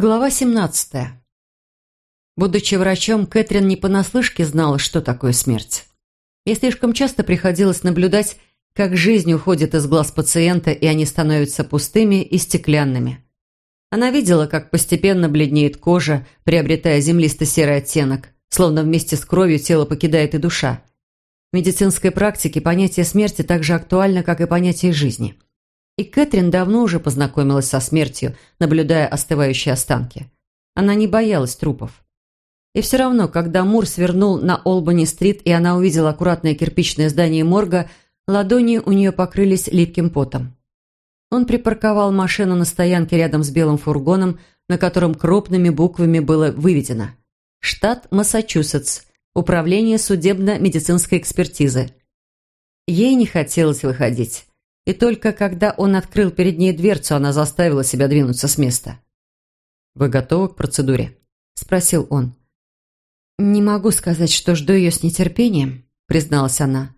Глава 17. Будучи врачом, Кэтрин не понаслышке знала, что такое смерть. Ей слишком часто приходилось наблюдать, как жизнь уходит из глаз пациента, и они становятся пустыми и стеклянными. Она видела, как постепенно бледнеет кожа, приобретая землисто-серый оттенок, словно вместе с кровью тело покидает и душа. В медицинской практике понятие смерти так же актуально, как и понятие жизни – и Кэтрин давно уже познакомилась со смертью, наблюдая остывающие останки. Она не боялась трупов. И все равно, когда Мур свернул на Олбани-стрит, и она увидела аккуратное кирпичное здание морга, ладони у нее покрылись липким потом. Он припарковал машину на стоянке рядом с белым фургоном, на котором крупными буквами было выведено «Штат Массачусетс. Управление судебно-медицинской экспертизы». Ей не хотелось выходить. И только когда он открыл перед ней дверцу, она заставила себя двинуться с места. «Вы готовы к процедуре?» – спросил он. «Не могу сказать, что жду ее с нетерпением», – призналась она.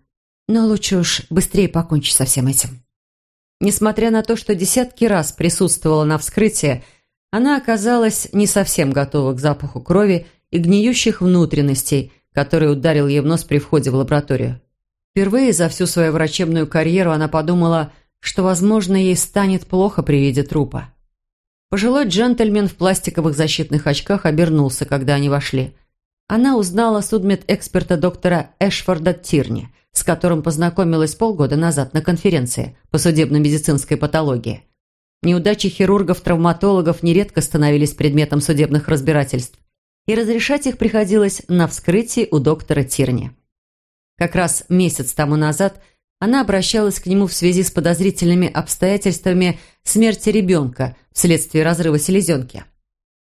«Но лучше уж быстрее покончить со всем этим». Несмотря на то, что десятки раз присутствовала на вскрытии, она оказалась не совсем готова к запаху крови и гниющих внутренностей, который ударил ей в нос при входе в лабораторию. Впервые за всю свою врачебную карьеру она подумала, что, возможно, ей станет плохо при виде трупа. Пожилой джентльмен в пластиковых защитных очках обернулся, когда они вошли. Она узнала судмедэксперта доктора Эшфорда Тирни, с которым познакомилась полгода назад на конференции по судебно-медицинской патологии. Неудачи хирургов-травматологов нередко становились предметом судебных разбирательств, и разрешать их приходилось на вскрытии у доктора Тирни. Как раз месяц тому назад она обращалась к нему в связи с подозрительными обстоятельствами смерти ребенка вследствие разрыва селезенки.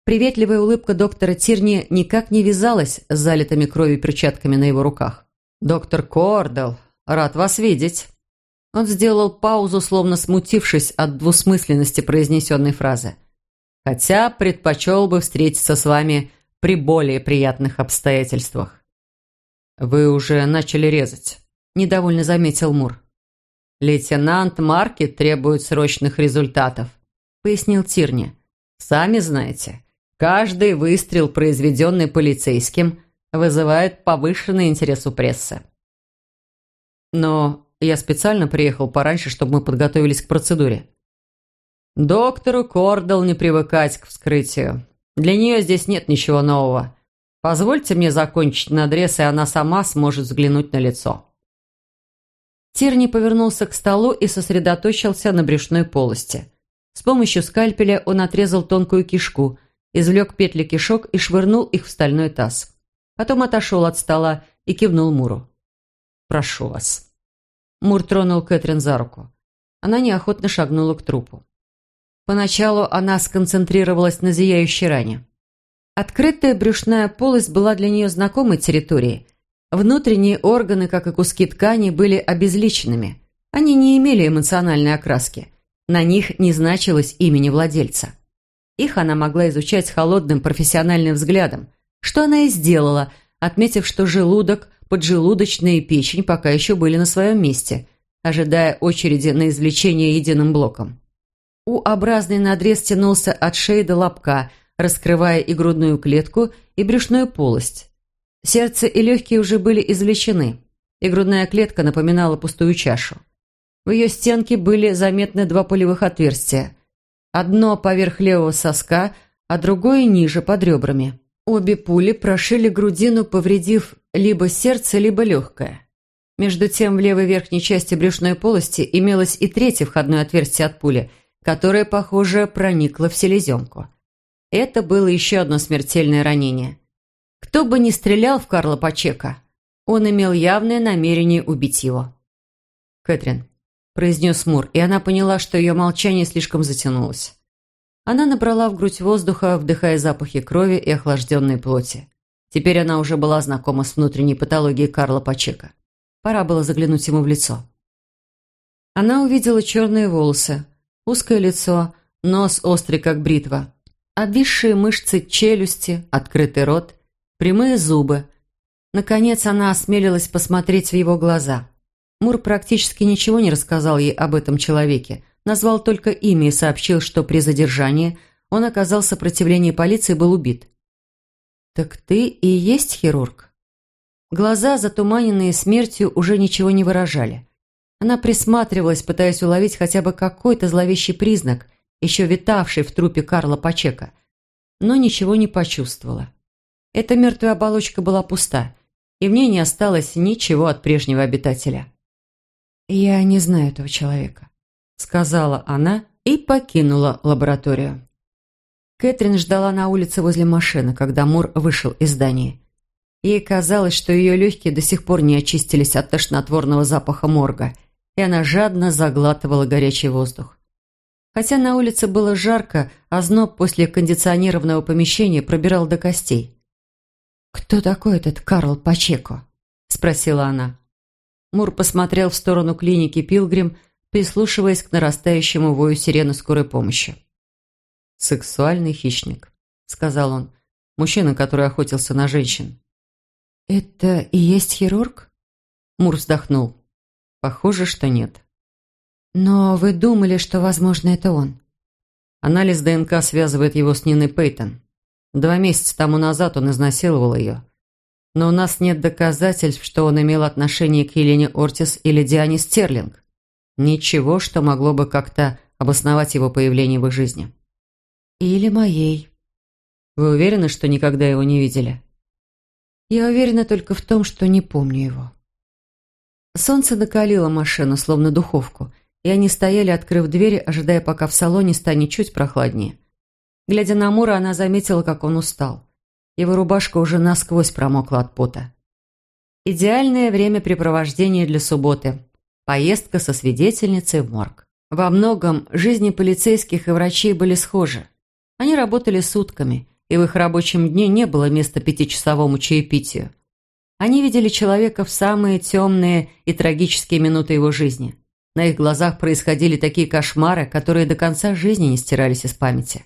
Приветливая улыбка доктора Тирни никак не вязалась с залитыми кровью перчатками на его руках. «Доктор Кордел, рад вас видеть». Он сделал паузу, словно смутившись от двусмысленности произнесенной фразы. «Хотя предпочел бы встретиться с вами при более приятных обстоятельствах». «Вы уже начали резать», – недовольно заметил Мур. «Лейтенант Маркет требует срочных результатов», – пояснил Тирни. «Сами знаете, каждый выстрел, произведенный полицейским, вызывает повышенный интерес у прессы». «Но я специально приехал пораньше, чтобы мы подготовились к процедуре». «Доктору Кордал не привыкать к вскрытию. Для нее здесь нет ничего нового. Позвольте мне закончить надрез, и она сама сможет взглянуть на лицо». Тирни повернулся к столу и сосредоточился на брюшной полости. С помощью скальпеля он отрезал тонкую кишку, извлек петли кишок и швырнул их в стальной таз. Потом отошел от стола и кивнул Муру. «Прошу вас». Мур тронул Кэтрин за руку. Она неохотно шагнула к трупу. Поначалу она сконцентрировалась на зияющей ране. Открытая брюшная полость была для нее знакомой территорией. Внутренние органы, как и куски ткани, были обезличенными. Они не имели эмоциональной окраски. На них не значилось имени владельца. Их она могла изучать холодным профессиональным взглядом, что она и сделала, отметив, что желудок, поджелудочная и печень пока еще были на своем месте, ожидая очереди на извлечение единым блоком. У-образный надрез тянулся от шеи до лобка – раскрывая и грудную клетку, и брюшную полость. Сердце и легкие уже были извлечены, и грудная клетка напоминала пустую чашу. В ее стенке были заметны два пулевых отверстия. Одно поверх левого соска, а другое ниже, под ребрами. Обе пули прошили грудину, повредив либо сердце, либо легкое. Между тем, в левой верхней части брюшной полости имелось и третье входное отверстие от пули, которое, похоже, проникло в селезенку. Это было еще одно смертельное ранение. Кто бы ни стрелял в Карла Пачека, он имел явное намерение убить его. «Кэтрин», – произнес Мур, и она поняла, что ее молчание слишком затянулось. Она набрала в грудь воздуха, вдыхая запахи крови и охлажденной плоти. Теперь она уже была знакома с внутренней патологией Карла Пачека. Пора было заглянуть ему в лицо. Она увидела черные волосы, узкое лицо, нос острый, как бритва, Обвисшие мышцы челюсти, открытый рот, прямые зубы. Наконец она осмелилась посмотреть в его глаза. Мур практически ничего не рассказал ей об этом человеке, назвал только имя и сообщил, что при задержании он оказал сопротивление полиции и был убит. «Так ты и есть хирург?» Глаза, затуманенные смертью, уже ничего не выражали. Она присматривалась, пытаясь уловить хотя бы какой-то зловещий признак, еще витавший в трупе Карла Пачека, но ничего не почувствовала. Эта мертвая оболочка была пуста, и в ней не осталось ничего от прежнего обитателя. «Я не знаю этого человека», — сказала она и покинула лабораторию. Кэтрин ждала на улице возле машины, когда Мур вышел из здания. Ей казалось, что ее легкие до сих пор не очистились от тошнотворного запаха морга — и она жадно заглатывала горячий воздух. Хотя на улице было жарко, а зноб после кондиционированного помещения пробирал до костей. «Кто такой этот Карл Пачеко?» – спросила она. Мур посмотрел в сторону клиники Пилгрим, прислушиваясь к нарастающему вою сирены скорой помощи. «Сексуальный хищник», – сказал он. «Мужчина, который охотился на женщин». «Это и есть хирург?» Мур вздохнул. Похоже, что нет. Но вы думали, что, возможно, это он? Анализ ДНК связывает его с Ниной Пейтон. Два месяца тому назад он изнасиловал ее. Но у нас нет доказательств, что он имел отношение к Елене Ортис или Диане Стерлинг. Ничего, что могло бы как-то обосновать его появление в их жизни. Или моей. Вы уверены, что никогда его не видели? Я уверена только в том, что не помню его. Солнце накалило машину, словно духовку, и они стояли, открыв двери, ожидая, пока в салоне станет чуть прохладнее. Глядя на Мура, она заметила, как он устал. Его рубашка уже насквозь промокла от пота. Идеальное времяпрепровождение для субботы. Поездка со свидетельницей в морг. Во многом жизни полицейских и врачей были схожи. Они работали сутками, и в их рабочем дне не было места пятичасовому чаепитию. Они видели человека в самые темные и трагические минуты его жизни. На их глазах происходили такие кошмары, которые до конца жизни не стирались из памяти.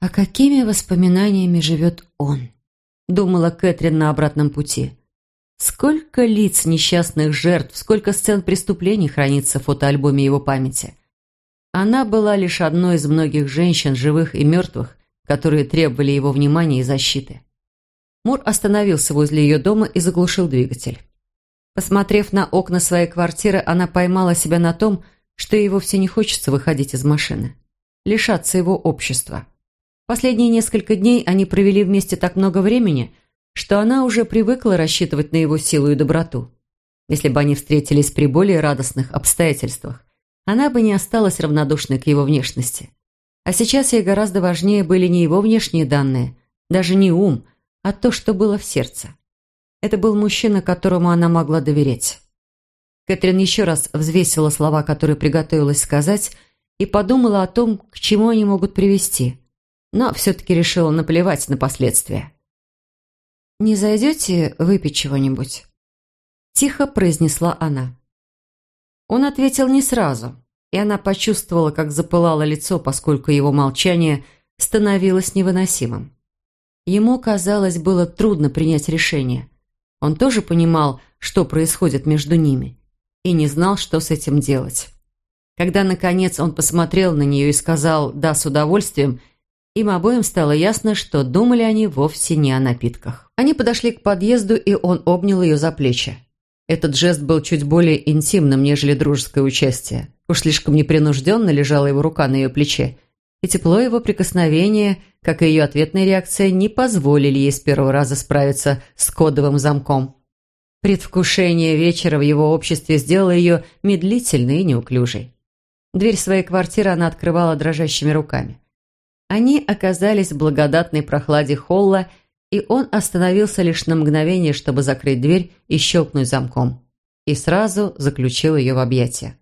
«А какими воспоминаниями живет он?» – думала Кэтрин на обратном пути. Сколько лиц несчастных жертв, сколько сцен преступлений хранится в фотоальбоме его памяти. Она была лишь одной из многих женщин, живых и мертвых, которые требовали его внимания и защиты. Мур остановился возле ее дома и заглушил двигатель. Посмотрев на окна своей квартиры, она поймала себя на том, что ей вовсе не хочется выходить из машины. Лишаться его общества. Последние несколько дней они провели вместе так много времени, что она уже привыкла рассчитывать на его силу и доброту. Если бы они встретились при более радостных обстоятельствах, она бы не осталась равнодушной к его внешности. А сейчас ей гораздо важнее были не его внешние данные, даже не ум, а то, что было в сердце. Это был мужчина, которому она могла доверять. Кэтрин еще раз взвесила слова, которые приготовилась сказать, и подумала о том, к чему они могут привести, но все-таки решила наплевать на последствия. «Не зайдете выпить чего-нибудь?» Тихо произнесла она. Он ответил не сразу, и она почувствовала, как запылало лицо, поскольку его молчание становилось невыносимым. Ему, казалось, было трудно принять решение. Он тоже понимал, что происходит между ними, и не знал, что с этим делать. Когда, наконец, он посмотрел на нее и сказал «да» с удовольствием, им обоим стало ясно, что думали они вовсе не о напитках. Они подошли к подъезду, и он обнял ее за плечи. Этот жест был чуть более интимным, нежели дружеское участие. Уж слишком непринужденно лежала его рука на ее плече, и тепло его прикосновения, как и ее ответная реакция, не позволили ей с первого раза справиться с кодовым замком. Предвкушение вечера в его обществе сделало ее медлительной и неуклюжей. Дверь своей квартиры она открывала дрожащими руками. Они оказались в благодатной прохладе холла, и он остановился лишь на мгновение, чтобы закрыть дверь и щелкнуть замком. И сразу заключил ее в объятия.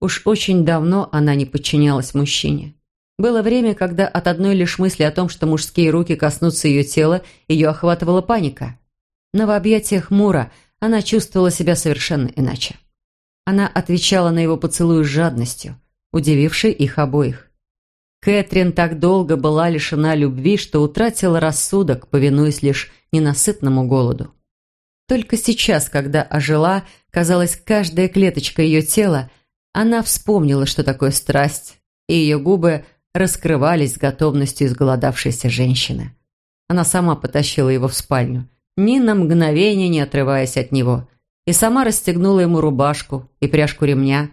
Уж очень давно она не подчинялась мужчине. Было время, когда от одной лишь мысли о том, что мужские руки коснутся ее тела, ее охватывала паника. Но в объятиях Мура она чувствовала себя совершенно иначе. Она отвечала на его поцелуй с жадностью, удивившей их обоих. Кэтрин так долго была лишена любви, что утратила рассудок, повинуясь лишь ненасытному голоду. Только сейчас, когда ожила, казалось, каждая клеточка ее тела, она вспомнила, что такое страсть, и ее губы раскрывались с готовностью изголодавшейся женщины. Она сама потащила его в спальню, ни на мгновение не отрываясь от него, и сама расстегнула ему рубашку и пряжку ремня.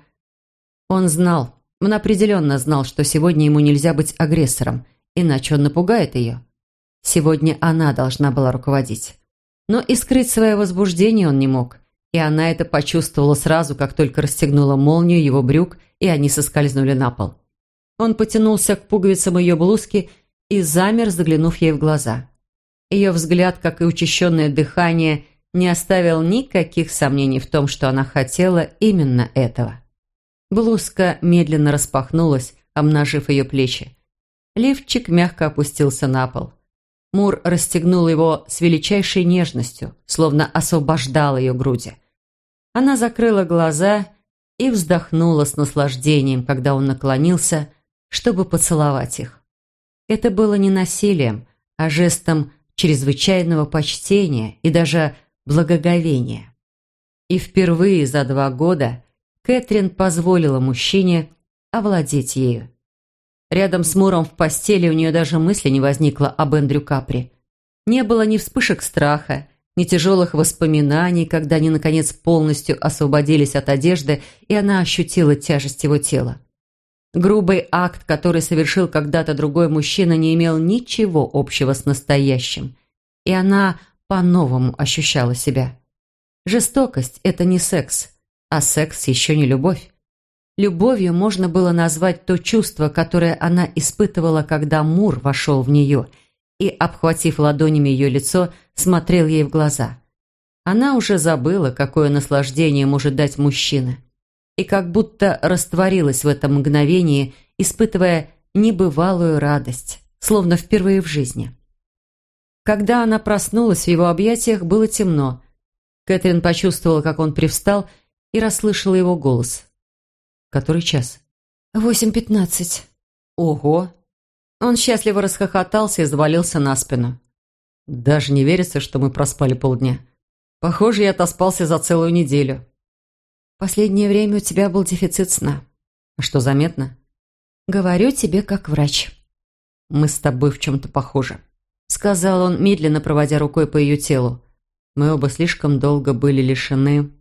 Он знал, он определенно знал, что сегодня ему нельзя быть агрессором, иначе он напугает ее. Сегодня она должна была руководить. Но и скрыть свое возбуждение он не мог, и она это почувствовала сразу, как только расстегнула молнию его брюк, и они соскользнули на пол. Он потянулся к пуговицам ее блузки и замер, заглянув ей в глаза. Ее взгляд, как и учащенное дыхание, не оставил никаких сомнений в том, что она хотела именно этого. Блузка медленно распахнулась, обнажив ее плечи. Лифчик мягко опустился на пол. Мур расстегнул его с величайшей нежностью, словно освобождал ее груди. Она закрыла глаза и вздохнула с наслаждением, когда он наклонился, чтобы поцеловать их. Это было не насилием, а жестом чрезвычайного почтения и даже благоговения. И впервые за два года Кэтрин позволила мужчине овладеть ею. Рядом с Муром в постели у нее даже мысли не возникло об Эндрю Капри. Не было ни вспышек страха, ни тяжелых воспоминаний, когда они, наконец, полностью освободились от одежды, и она ощутила тяжесть его тела. Грубый акт, который совершил когда-то другой мужчина, не имел ничего общего с настоящим. И она по-новому ощущала себя. Жестокость – это не секс, а секс еще не любовь. Любовью можно было назвать то чувство, которое она испытывала, когда Мур вошел в нее и, обхватив ладонями ее лицо, смотрел ей в глаза. Она уже забыла, какое наслаждение может дать мужчина и как будто растворилась в этом мгновении, испытывая небывалую радость, словно впервые в жизни. Когда она проснулась в его объятиях, было темно. Кэтрин почувствовала, как он привстал, и расслышала его голос. «Который час?» «Восемь пятнадцать». «Ого!» Он счастливо расхохотался и завалился на спину. «Даже не верится, что мы проспали полдня. Похоже, я отоспался за целую неделю». Последнее время у тебя был дефицит сна. А что заметно? Говорю тебе как врач. Мы с тобой в чем-то похожи. Сказал он, медленно проводя рукой по ее телу. Мы оба слишком долго были лишены.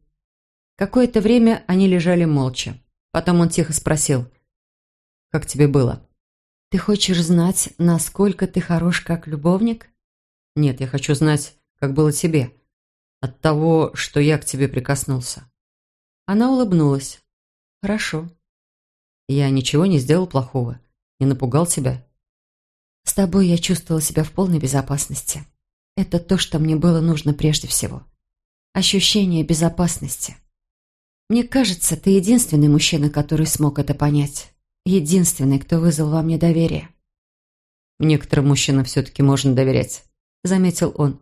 Какое-то время они лежали молча. Потом он тихо спросил. «Как тебе было?» «Ты хочешь знать, насколько ты хорош как любовник?» «Нет, я хочу знать, как было тебе. От того, что я к тебе прикоснулся». Она улыбнулась. «Хорошо». «Я ничего не сделал плохого. Не напугал тебя?» «С тобой я чувствовала себя в полной безопасности. Это то, что мне было нужно прежде всего. Ощущение безопасности. Мне кажется, ты единственный мужчина, который смог это понять. Единственный, кто вызвал во мне доверие». «Некоторым мужчинам все-таки можно доверять», — заметил он.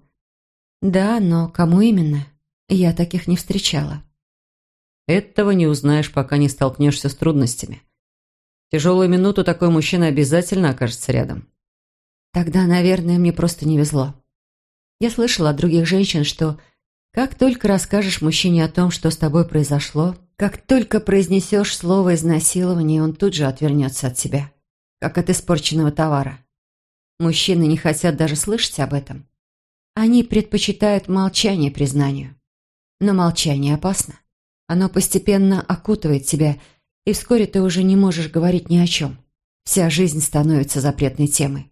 «Да, но кому именно? Я таких не встречала». Этого не узнаешь, пока не столкнешься с трудностями. В тяжелую минуту такой мужчина обязательно окажется рядом. Тогда, наверное, мне просто не везло. Я слышала от других женщин, что как только расскажешь мужчине о том, что с тобой произошло, как только произнесешь слово изнасилования, он тут же отвернется от тебя, как от испорченного товара. Мужчины не хотят даже слышать об этом. Они предпочитают молчание признанию. Но молчание опасно. Оно постепенно окутывает тебя, и вскоре ты уже не можешь говорить ни о чем. Вся жизнь становится запретной темой.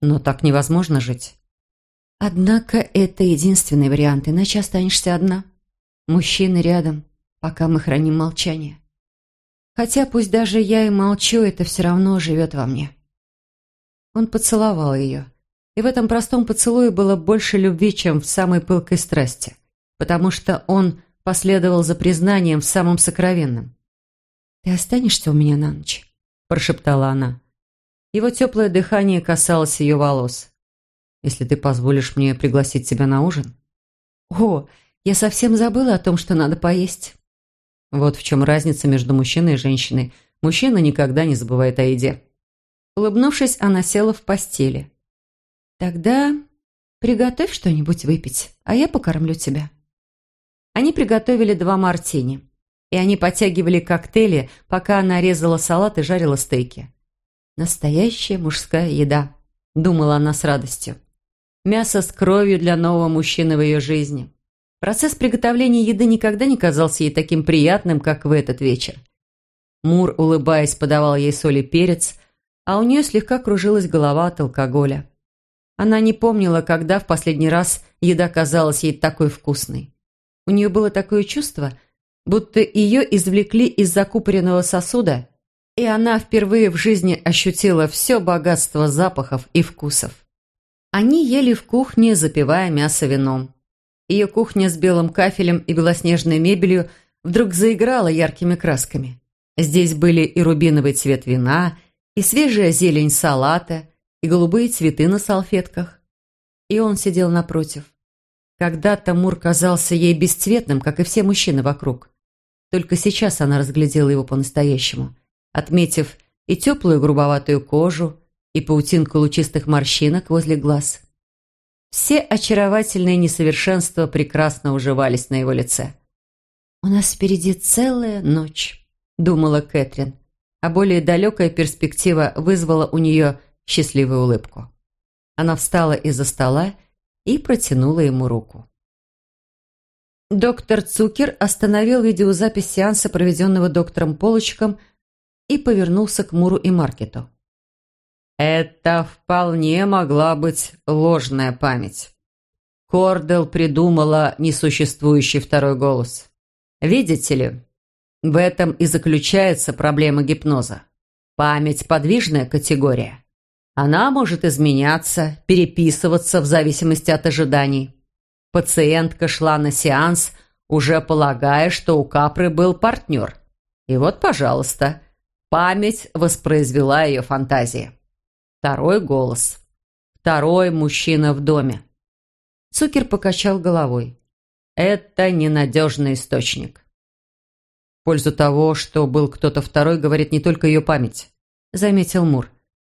Но так невозможно жить. Однако это единственный вариант, иначе останешься одна. Мужчины рядом, пока мы храним молчание. Хотя пусть даже я и молчу, это все равно живет во мне. Он поцеловал ее. И в этом простом поцелуе было больше любви, чем в самой пылкой страсти. Потому что он последовал за признанием в самом сокровенном. «Ты останешься у меня на ночь?» – прошептала она. Его теплое дыхание касалось ее волос. «Если ты позволишь мне пригласить тебя на ужин?» «О, я совсем забыла о том, что надо поесть». Вот в чем разница между мужчиной и женщиной. Мужчина никогда не забывает о еде. Улыбнувшись, она села в постели. «Тогда приготовь что-нибудь выпить, а я покормлю тебя». Они приготовили два мартини. И они подтягивали коктейли, пока она резала салат и жарила стейки. Настоящая мужская еда, думала она с радостью. Мясо с кровью для нового мужчины в ее жизни. Процесс приготовления еды никогда не казался ей таким приятным, как в этот вечер. Мур, улыбаясь, подавал ей соль и перец, а у нее слегка кружилась голова от алкоголя. Она не помнила, когда в последний раз еда казалась ей такой вкусной. У нее было такое чувство, будто ее извлекли из закупоренного сосуда, и она впервые в жизни ощутила все богатство запахов и вкусов. Они ели в кухне, запивая мясо вином. Ее кухня с белым кафелем и белоснежной мебелью вдруг заиграла яркими красками. Здесь были и рубиновый цвет вина, и свежая зелень салата, и голубые цветы на салфетках. И он сидел напротив. Когда-то Мур казался ей бесцветным, как и все мужчины вокруг. Только сейчас она разглядела его по-настоящему, отметив и теплую грубоватую кожу, и паутинку лучистых морщинок возле глаз. Все очаровательные несовершенства прекрасно уживались на его лице. «У нас впереди целая ночь», — думала Кэтрин, а более далекая перспектива вызвала у нее счастливую улыбку. Она встала из-за стола и протянула ему руку. Доктор Цукер остановил видеозапись сеанса, проведенного доктором Полочком, и повернулся к Муру и Маркету. Это вполне могла быть ложная память. Кордел придумала несуществующий второй голос. Видите ли, в этом и заключается проблема гипноза. Память – подвижная категория. Она может изменяться, переписываться в зависимости от ожиданий. Пациентка шла на сеанс, уже полагая, что у Капры был партнер. И вот, пожалуйста, память воспроизвела ее фантазии. Второй голос. Второй мужчина в доме. Цукер покачал головой. Это ненадежный источник. В пользу того, что был кто-то второй, говорит не только ее память, заметил Мур.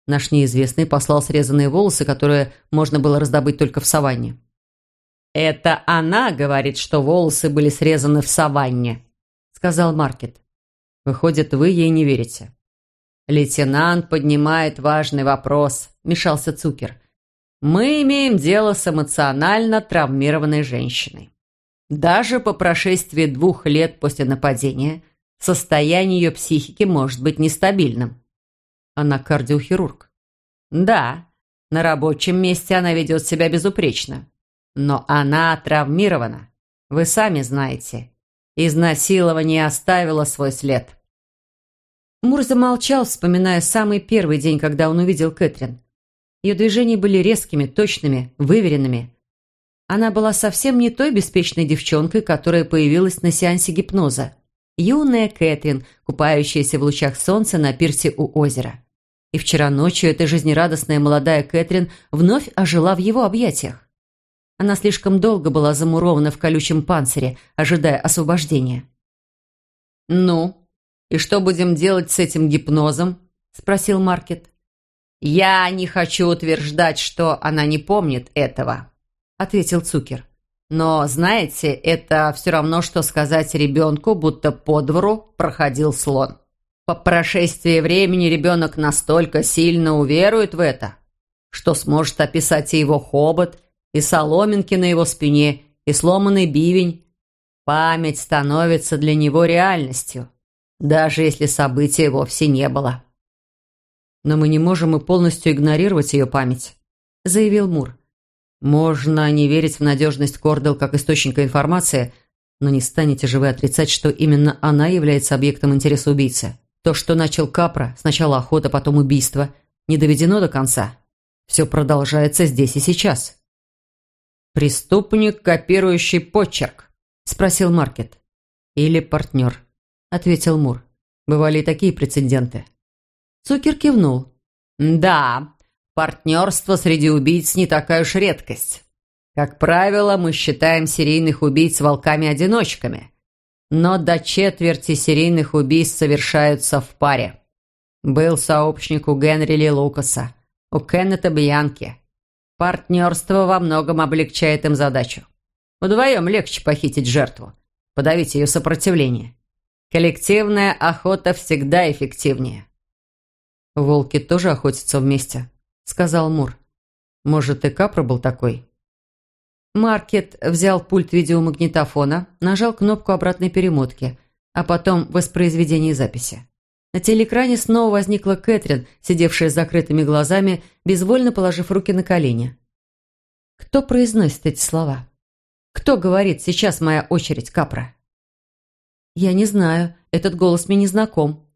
Наш неизвестный послал срезанные волосы, которые можно было раздобыть только в саванне. «Это она говорит, что волосы были срезаны в саванне», — сказал Маркет. «Выходит, вы ей не верите». «Лейтенант поднимает важный вопрос», – мешался Цукер. «Мы имеем дело с эмоционально травмированной женщиной. Даже по прошествии двух лет после нападения состояние ее психики может быть нестабильным». Она кардиохирург. «Да, на рабочем месте она ведет себя безупречно. Но она травмирована. Вы сами знаете. Изнасилование оставило свой след». Мур замолчал, вспоминая самый первый день, когда он увидел Кэтрин. Ее движения были резкими, точными, выверенными. Она была совсем не той беспечной девчонкой, которая появилась на сеансе гипноза. Юная Кэтрин, купающаяся в лучах солнца на пирсе у озера. И вчера ночью эта жизнерадостная молодая Кэтрин вновь ожила в его объятиях. Она слишком долго была замурована в колючем панцире, ожидая освобождения. «Ну, «И что будем делать с этим гипнозом?» – спросил Маркет. «Я не хочу утверждать, что она не помнит этого», – ответил Цукер. «Но, знаете, это все равно, что сказать ребенку, будто по двору проходил слон. По прошествии времени ребенок настолько сильно уверует в это, что сможет описать и его хобот, и соломинки на его спине, и сломанный бивень. Память становится для него реальностью» даже если события вовсе не было. «Но мы не можем и полностью игнорировать ее память», – заявил Мур. «Можно не верить в надежность Кордел как источника информации, но не станете же вы отрицать, что именно она является объектом интереса убийцы. То, что начал Капра, сначала охота, потом убийство, не доведено до конца. Все продолжается здесь и сейчас». «Преступник, копирующий почерк?» – спросил Маркет. «Или партнер?» – ответил Мур. «Бывали и такие прецеденты». Цукер кивнул. «Да, партнерство среди убийц не такая уж редкость. Как правило, мы считаем серийных убийц волками-одиночками. Но до четверти серийных убийств совершаются в паре. Был сообщник у Генри Ли Лукаса, у Кеннета Бьянки. Партнерство во многом облегчает им задачу. Вдвоем легче похитить жертву, подавить ее сопротивление. Коллективная охота всегда эффективнее. «Волки тоже охотятся вместе», — сказал Мур. «Может, и Капра был такой?» Маркет взял пульт видеомагнитофона, нажал кнопку обратной перемотки, а потом воспроизведение записи. На телеэкране снова возникла Кэтрин, сидевшая с закрытыми глазами, безвольно положив руки на колени. Кто произносит эти слова? Кто говорит «сейчас моя очередь, Капра»? «Я не знаю. Этот голос мне не знаком».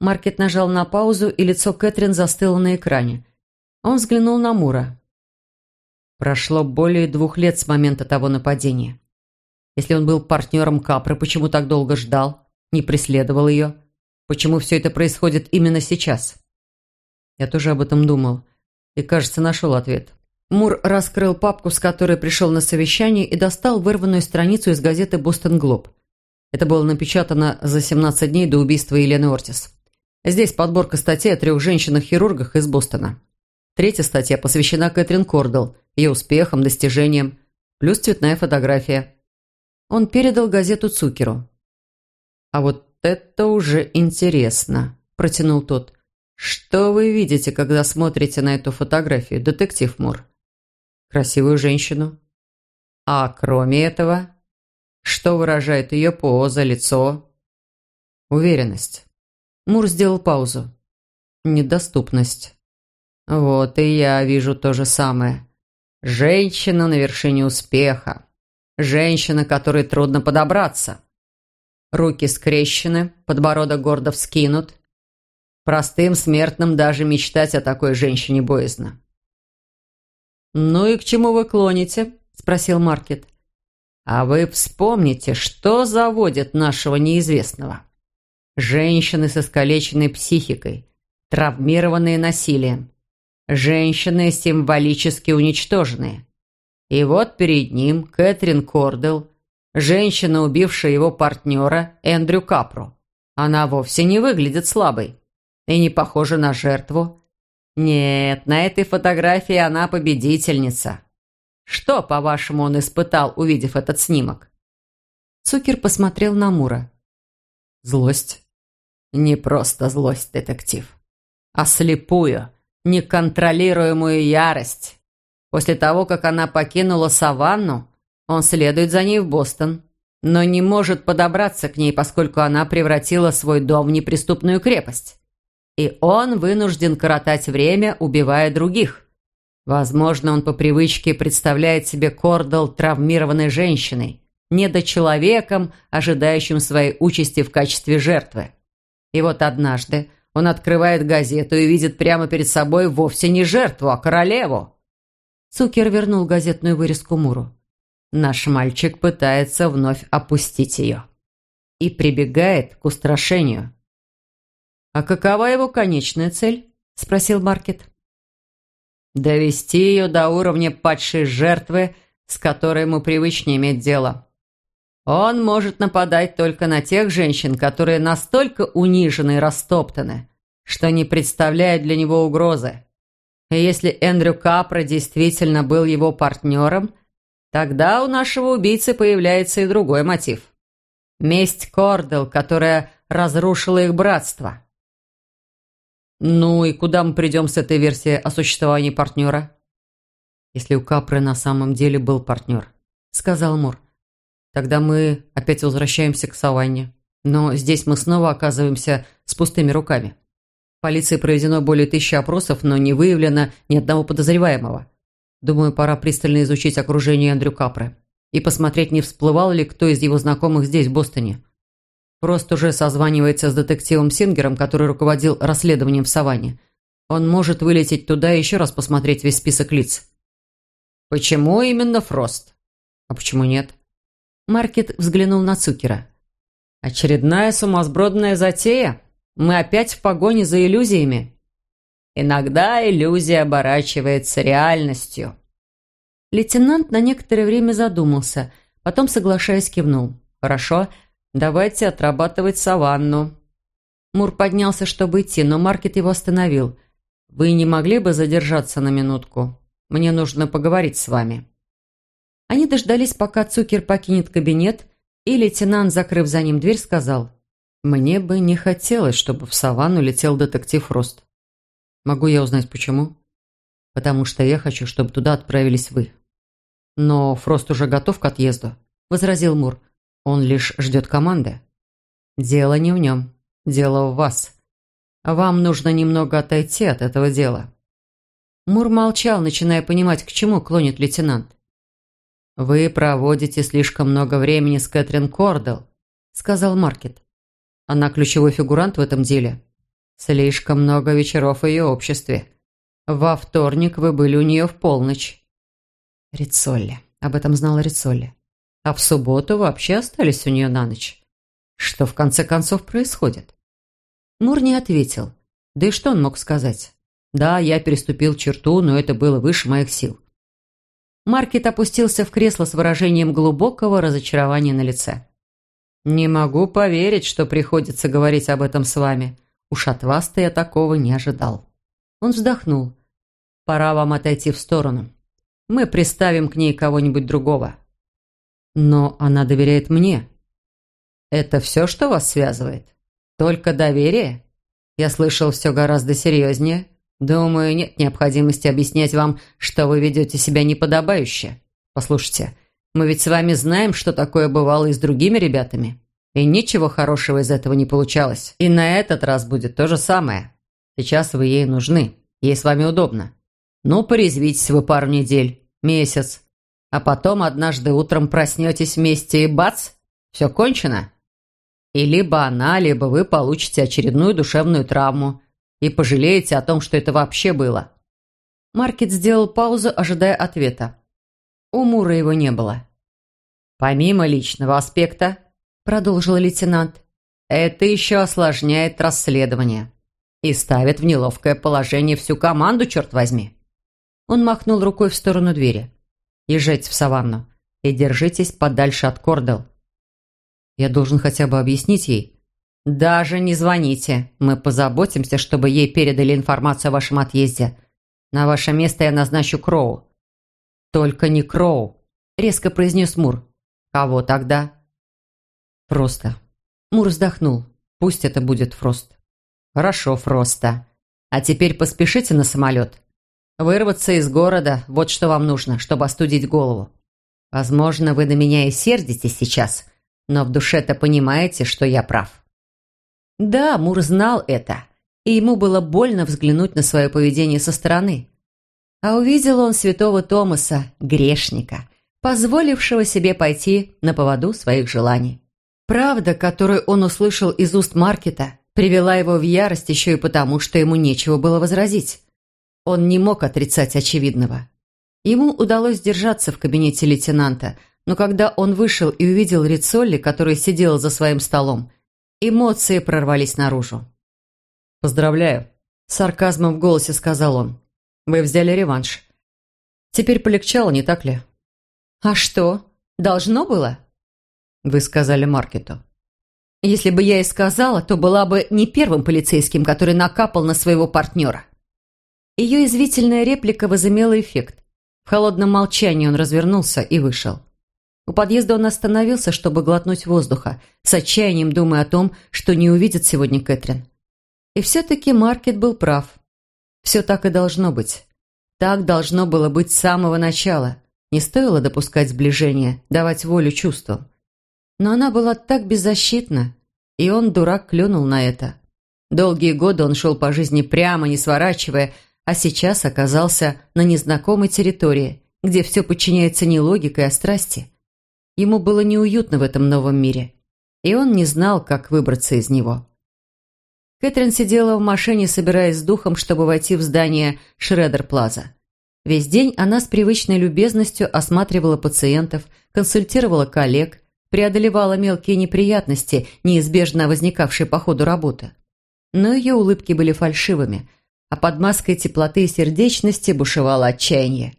Маркет нажал на паузу, и лицо Кэтрин застыло на экране. Он взглянул на Мура. Прошло более двух лет с момента того нападения. Если он был партнером Капры, почему так долго ждал, не преследовал ее? Почему все это происходит именно сейчас? Я тоже об этом думал. И, кажется, нашел ответ. Мур раскрыл папку, с которой пришел на совещание, и достал вырванную страницу из газеты «Бостон Глоб». Это было напечатано за 17 дней до убийства Елены Ортис. Здесь подборка статей о трех женщинах-хирургах из Бостона. Третья статья посвящена Кэтрин Кордел, ее успехам, достижениям, плюс цветная фотография. Он передал газету Цукеру. «А вот это уже интересно», – протянул тот. «Что вы видите, когда смотрите на эту фотографию, детектив Мур?» «Красивую женщину». «А кроме этого?» Что выражает ее поза, лицо? Уверенность. Мур сделал паузу. Недоступность. Вот и я вижу то же самое. Женщина на вершине успеха. Женщина, которой трудно подобраться. Руки скрещены, подбородок гордо вскинут. Простым смертным даже мечтать о такой женщине боязно. «Ну и к чему вы клоните?» – спросил Маркет. А вы вспомните, что заводит нашего неизвестного. Женщины с искалеченной психикой, травмированные насилием. Женщины символически уничтоженные. И вот перед ним Кэтрин Кордел, женщина, убившая его партнера Эндрю Капру. Она вовсе не выглядит слабой и не похожа на жертву. Нет, на этой фотографии она победительница. Что, по-вашему, он испытал, увидев этот снимок?» Цукер посмотрел на Мура. «Злость?» «Не просто злость, детектив, а слепую, неконтролируемую ярость. После того, как она покинула саванну, он следует за ней в Бостон, но не может подобраться к ней, поскольку она превратила свой дом в неприступную крепость. И он вынужден коротать время, убивая других. Возможно, он по привычке представляет себе Кордал травмированной женщиной, недочеловеком, ожидающим своей участи в качестве жертвы. И вот однажды он открывает газету и видит прямо перед собой вовсе не жертву, а королеву. Цукер вернул газетную вырезку Муру. Наш мальчик пытается вновь опустить ее. И прибегает к устрашению. «А какова его конечная цель?» – спросил Маркет. Довести ее до уровня падшей жертвы, с которой ему привычнее иметь дело. Он может нападать только на тех женщин, которые настолько унижены и растоптаны, что не представляют для него угрозы. И если Эндрю Капра действительно был его партнером, тогда у нашего убийцы появляется и другой мотив. Месть Кордел, которая разрушила их братство. «Ну и куда мы придем с этой версией о существовании партнера?» «Если у Капры на самом деле был партнер», — сказал Мур. «Тогда мы опять возвращаемся к саванне. Но здесь мы снова оказываемся с пустыми руками. Полиции проведено более тысячи опросов, но не выявлено ни одного подозреваемого. Думаю, пора пристально изучить окружение Андрю Капры и посмотреть, не всплывал ли кто из его знакомых здесь, в Бостоне. Прост уже созванивается с детективом Сингером, который руководил расследованием в Саванне. Он может вылететь туда и еще раз посмотреть весь список лиц. Почему именно Фрост? А почему нет? Маркет взглянул на Цукера. Очередная сумасбродная затея? Мы опять в погоне за иллюзиями? Иногда иллюзия оборачивается реальностью. Лейтенант на некоторое время задумался, потом, соглашаясь, кивнул. «Хорошо, Давайте отрабатывать саванну». Мур поднялся, чтобы идти, но Маркет его остановил. «Вы не могли бы задержаться на минутку? Мне нужно поговорить с вами». Они дождались, пока Цукер покинет кабинет, и лейтенант, закрыв за ним дверь, сказал, «Мне бы не хотелось, чтобы в саванну летел детектив Рост. Могу я узнать, почему? Потому что я хочу, чтобы туда отправились вы. Но Фрост уже готов к отъезду, возразил Мур. Он лишь ждет команды. Дело не в нем, дело в вас. Вам нужно немного отойти от этого дела. Мур молчал, начиная понимать, к чему клонит лейтенант. «Вы проводите слишком много времени с Кэтрин Кордел», — сказал Маркет. «Она ключевой фигурант в этом деле. Слишком много вечеров в ее обществе. Во вторник вы были у нее в полночь». Рицолли. Об этом знала Рицолли. А в субботу вообще остались у нее на ночь. Что в конце концов происходит? Мур не ответил. Да и что он мог сказать? Да, я переступил черту, но это было выше моих сил. Маркет опустился в кресло с выражением глубокого разочарования на лице. «Не могу поверить, что приходится говорить об этом с вами. Уж от вас-то я такого не ожидал». Он вздохнул. «Пора вам отойти в сторону. Мы приставим к ней кого-нибудь другого». «Но она доверяет мне». «Это все, что вас связывает? Только доверие? Я слышал все гораздо серьезнее». «Думаю, нет необходимости объяснять вам, что вы ведете себя неподобающе. Послушайте, мы ведь с вами знаем, что такое бывало и с другими ребятами. И ничего хорошего из этого не получалось. И на этот раз будет то же самое. Сейчас вы ей нужны. Ей с вами удобно. Ну, порезвитесь вы пару недель, месяц. А потом однажды утром проснетесь вместе и бац, все кончено. И либо она, либо вы получите очередную душевную травму, и пожалеете о том, что это вообще было». Маркет сделал паузу, ожидая ответа. У Мура его не было. «Помимо личного аспекта», – продолжил лейтенант, – «это еще осложняет расследование и ставит в неловкое положение всю команду, черт возьми». Он махнул рукой в сторону двери. «Езжайте в саванну и держитесь подальше от Кордел». «Я должен хотя бы объяснить ей, «Даже не звоните. Мы позаботимся, чтобы ей передали информацию о вашем отъезде. На ваше место я назначу Кроу». «Только не Кроу», — резко произнес Мур. «Кого тогда?» «Фроста». Мур вздохнул. «Пусть это будет Фрост». «Хорошо, Фроста. А теперь поспешите на самолет. Вырваться из города – вот что вам нужно, чтобы остудить голову. Возможно, вы на меня и сердитесь сейчас, но в душе-то понимаете, что я прав». Да, Мур знал это, и ему было больно взглянуть на свое поведение со стороны. А увидел он святого Томаса, грешника, позволившего себе пойти на поводу своих желаний. Правда, которую он услышал из уст Маркета, привела его в ярость еще и потому, что ему нечего было возразить. Он не мог отрицать очевидного. Ему удалось держаться в кабинете лейтенанта, но когда он вышел и увидел Рицолли, который сидел за своим столом, Эмоции прорвались наружу. «Поздравляю», – сарказмом в голосе сказал он. «Вы взяли реванш. Теперь полегчало, не так ли?» «А что? Должно было?» Вы сказали Маркету. «Если бы я и сказала, то была бы не первым полицейским, который накапал на своего партнера». Ее извительная реплика возымела эффект. В холодном молчании он развернулся и вышел. У подъезда он остановился, чтобы глотнуть воздуха, с отчаянием думая о том, что не увидит сегодня Кэтрин. И все-таки Маркет был прав. Все так и должно быть. Так должно было быть с самого начала. Не стоило допускать сближения, давать волю чувствам. Но она была так беззащитна, и он, дурак, клюнул на это. Долгие годы он шел по жизни прямо, не сворачивая, а сейчас оказался на незнакомой территории, где все подчиняется не логике, а страсти. Ему было неуютно в этом новом мире, и он не знал, как выбраться из него. Кэтрин сидела в машине, собираясь с духом, чтобы войти в здание Шредер-Плаза. Весь день она с привычной любезностью осматривала пациентов, консультировала коллег, преодолевала мелкие неприятности, неизбежно возникавшие по ходу работы. Но ее улыбки были фальшивыми, а под маской теплоты и сердечности бушевало отчаяние.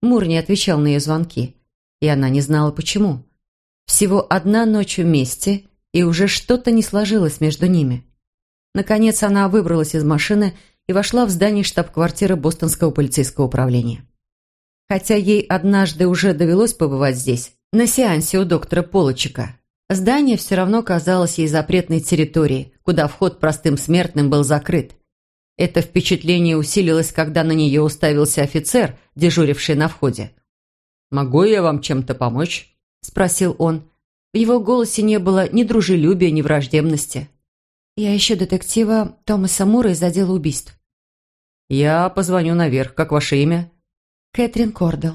Мур не отвечал на ее звонки и она не знала почему. Всего одна ночь вместе, и уже что-то не сложилось между ними. Наконец она выбралась из машины и вошла в здание штаб-квартиры Бостонского полицейского управления. Хотя ей однажды уже довелось побывать здесь, на сеансе у доктора Полочика, здание все равно казалось ей запретной территорией, куда вход простым смертным был закрыт. Это впечатление усилилось, когда на нее уставился офицер, дежуривший на входе. «Могу я вам чем-то помочь?» – спросил он. В его голосе не было ни дружелюбия, ни враждебности. «Я ищу детектива Томаса Мура из отдела убийств». «Я позвоню наверх. Как ваше имя?» «Кэтрин Кордел».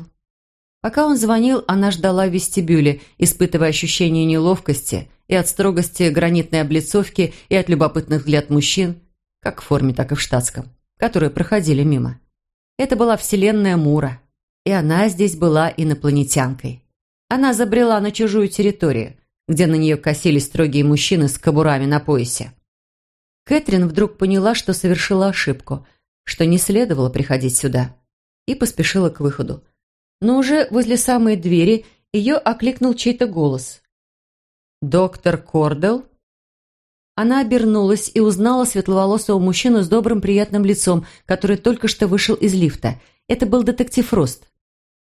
Пока он звонил, она ждала в вестибюле, испытывая ощущение неловкости и от строгости гранитной облицовки, и от любопытных взгляд мужчин, как в форме, так и в штатском, которые проходили мимо. Это была вселенная Мура, и она здесь была инопланетянкой. Она забрела на чужую территорию, где на нее косились строгие мужчины с кобурами на поясе. Кэтрин вдруг поняла, что совершила ошибку, что не следовало приходить сюда, и поспешила к выходу но уже возле самой двери ее окликнул чей-то голос. «Доктор Кордел?» Она обернулась и узнала светловолосого мужчину с добрым приятным лицом, который только что вышел из лифта. Это был детектив Рост.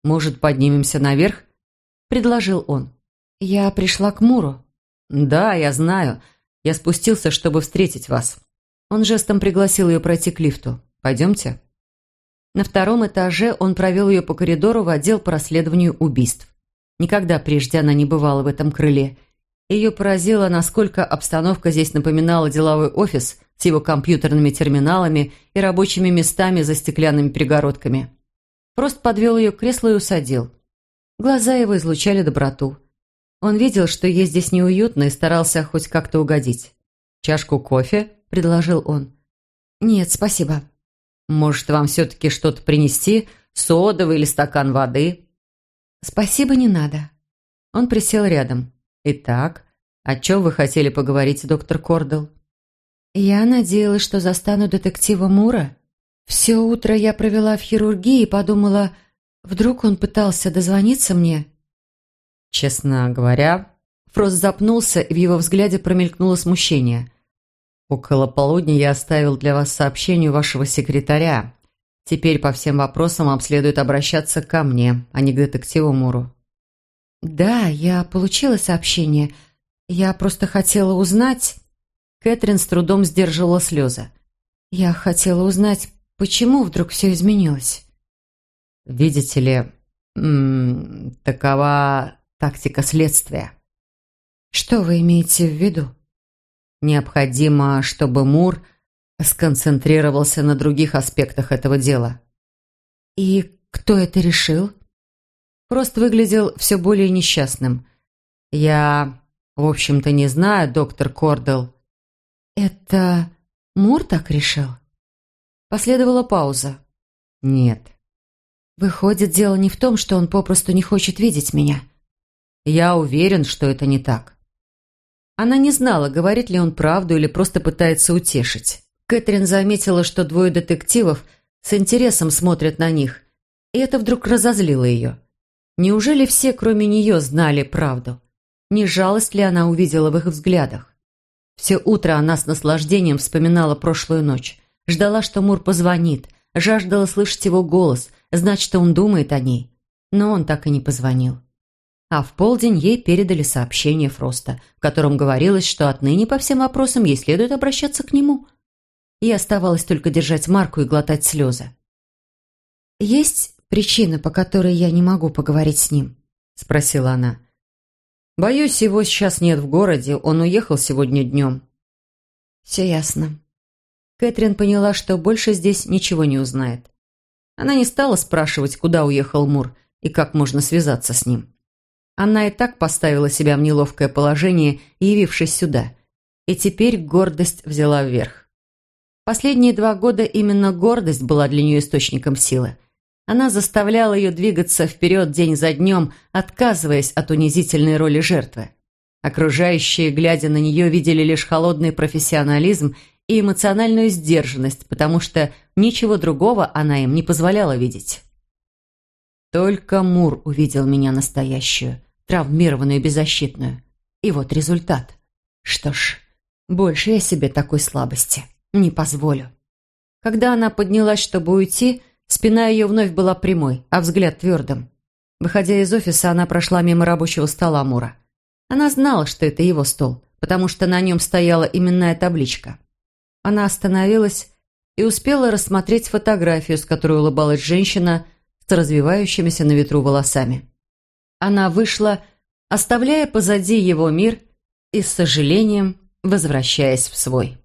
«Может, поднимемся наверх?» – предложил он. «Я пришла к Муру». «Да, я знаю. Я спустился, чтобы встретить вас». Он жестом пригласил ее пройти к лифту. «Пойдемте». На втором этаже он провел ее по коридору в отдел по расследованию убийств. Никогда прежде она не бывала в этом крыле. Ее поразило, насколько обстановка здесь напоминала деловой офис с его компьютерными терминалами и рабочими местами за стеклянными перегородками. Просто подвел ее к креслу и усадил. Глаза его излучали доброту. Он видел, что ей здесь неуютно и старался хоть как-то угодить. «Чашку кофе?» – предложил он. «Нет, спасибо», может, вам все-таки что-то принести? Содовый или стакан воды?» «Спасибо, не надо». Он присел рядом. «Итак, о чем вы хотели поговорить, доктор Кордел?» «Я надеялась, что застану детектива Мура. Все утро я провела в хирургии и подумала, вдруг он пытался дозвониться мне?» «Честно говоря...» Фрост запнулся, и в его взгляде промелькнуло смущение. Около полудня я оставил для вас сообщение вашего секретаря. Теперь по всем вопросам вам следует обращаться ко мне, а не к детективу Муру». «Да, я получила сообщение. Я просто хотела узнать...» Кэтрин с трудом сдерживала слезы. «Я хотела узнать, почему вдруг все изменилось?» «Видите ли, м -м, такова тактика следствия». «Что вы имеете в виду?» Необходимо, чтобы Мур сконцентрировался на других аспектах этого дела. «И кто это решил?» Просто выглядел все более несчастным. «Я, в общем-то, не знаю, доктор Кордел». «Это Мур так решил?» Последовала пауза. «Нет». «Выходит, дело не в том, что он попросту не хочет видеть меня». «Я уверен, что это не так». Она не знала, говорит ли он правду или просто пытается утешить. Кэтрин заметила, что двое детективов с интересом смотрят на них, и это вдруг разозлило ее. Неужели все, кроме нее, знали правду? Не жалость ли она увидела в их взглядах? Все утро она с наслаждением вспоминала прошлую ночь. Ждала, что Мур позвонит, жаждала слышать его голос, знать, что он думает о ней. Но он так и не позвонил а в полдень ей передали сообщение Фроста, в котором говорилось, что отныне по всем вопросам ей следует обращаться к нему. Ей оставалось только держать марку и глотать слезы. «Есть причина, по которой я не могу поговорить с ним?» – спросила она. «Боюсь, его сейчас нет в городе, он уехал сегодня днем». «Все ясно». Кэтрин поняла, что больше здесь ничего не узнает. Она не стала спрашивать, куда уехал Мур и как можно связаться с ним. Она и так поставила себя в неловкое положение, явившись сюда. И теперь гордость взяла вверх. Последние два года именно гордость была для нее источником силы. Она заставляла ее двигаться вперед день за днем, отказываясь от унизительной роли жертвы. Окружающие, глядя на нее, видели лишь холодный профессионализм и эмоциональную сдержанность, потому что ничего другого она им не позволяла видеть. Только Мур увидел меня настоящую травмированную и беззащитную. И вот результат. Что ж, больше я себе такой слабости не позволю. Когда она поднялась, чтобы уйти, спина ее вновь была прямой, а взгляд твердым. Выходя из офиса, она прошла мимо рабочего стола Мура. Она знала, что это его стол, потому что на нем стояла именная табличка. Она остановилась, и успела рассмотреть фотографию, с которой улыбалась женщина с развивающимися на ветру волосами. Она вышла, оставляя позади его мир и с сожалением возвращаясь в свой.